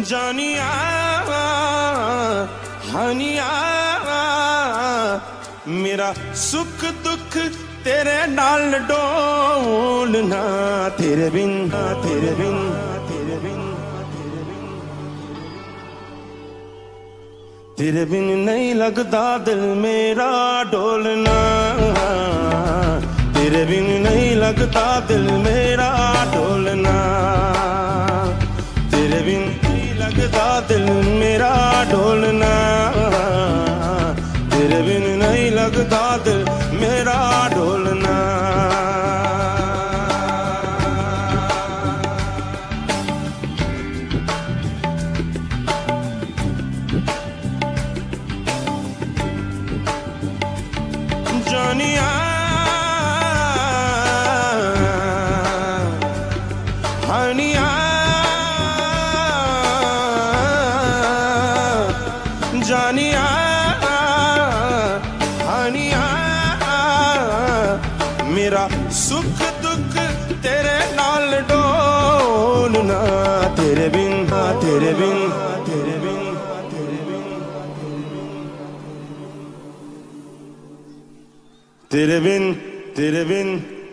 जानिया, हनिया, मेरा सुख दुख तेरे नाल डोलना तेरे बिन तेरे बिन तेरे बिन तेरे बिन नहीं लगता दिल मेरा डोलना तेरे बिन नहीं लगता दिल मेरा डोलना stolen मेरा सुख दुख तेरे नाल डोलना तेरे बिन तेरे बिन तेरे बिन तेरे बिन। तेरे बिन तेरे बिन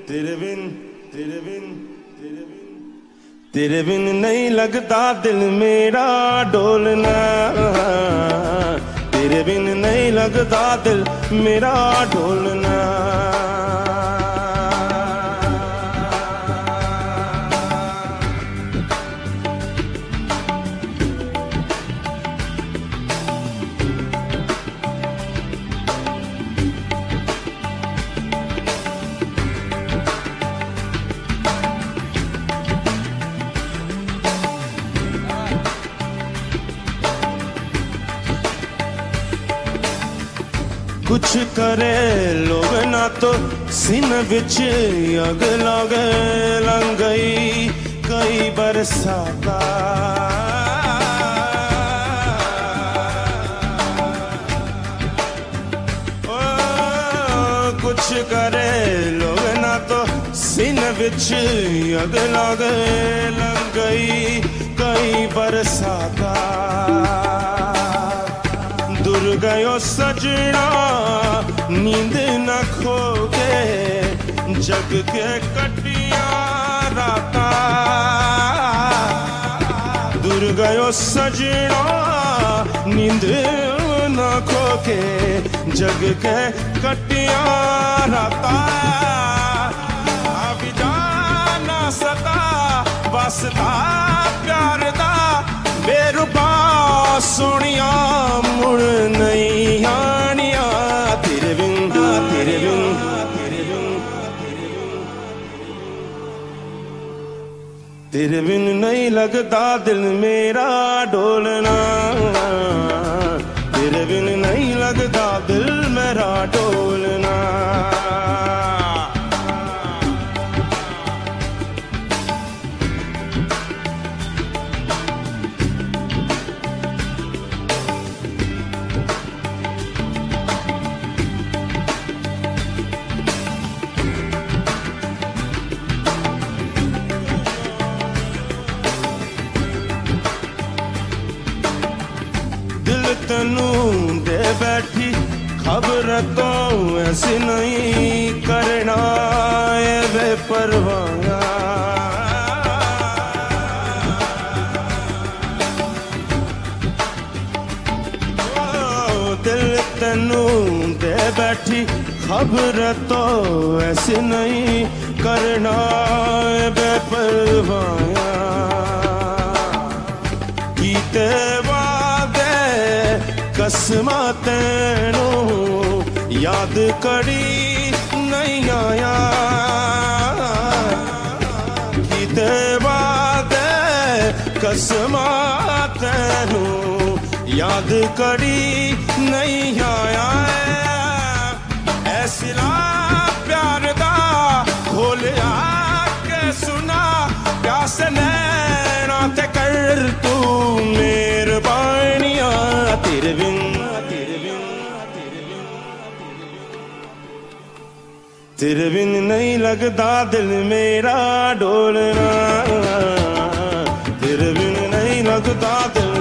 तेरे बिन तेरे बिन तेरे बिन। नहीं लगता दिल मेरा डोलना तेरे बिन नहीं लगता दिल मेरा डोलना कुछ करे लोग ना तो सिन बिच अग लग लंग गई, कई बरसाता। कुछ करे लोग ना तो सिन बिच अग लग लंग गई, कई बरसाता। दूर गयो सजना ਨੀਂਦ ਨਾ ਖੋ ਕੇ ਜਗ ਕੇ ਕਟੀਆਂ ਰਾਤਾਂ। ਦੁਰ ਗਇਓ ਸਜਣਾ, ਨੀਂਦ ਨਾ ਖੋ ਕੇ ਜਗ ਕੇ ਕਟੀਆਂ ਰਾਤਾਂ। ਆ ਵਿਦਾ ਨਾ ਪਿਆਰ ਦਾ ਬੇਰੁਬਾ ਸੋਹਣਿਆ ਤੇਰੇ ਬਿਨ ਨਹੀਂ ਲੱਗਦਾ ਦਿਲ ਮੇਰਾ ਡੋਲਣਾ। ਤੇਰੇ ਬਿਨ ਨਹੀਂ ਲੱਗਦਾ ਦਿਲ ਮੇਰਾ ਡੋਲਣਾ। बैठी खबर तो ऐसी नहीं करना ये बेपरवाया ओ, दिल तनु दे बैठी खबर तो ऐसी नहीं करना रस्मा तैनो याद करी नहीं आया। किते बात कसमा तैनो याद करी नहीं आया। ऐसला प्यार दा खोलिया के सुना, प्यास ने திருவின் तेरे बिन नहीं लगता दिल मेरा डोलना। तेरे बिन नहीं लगता दिल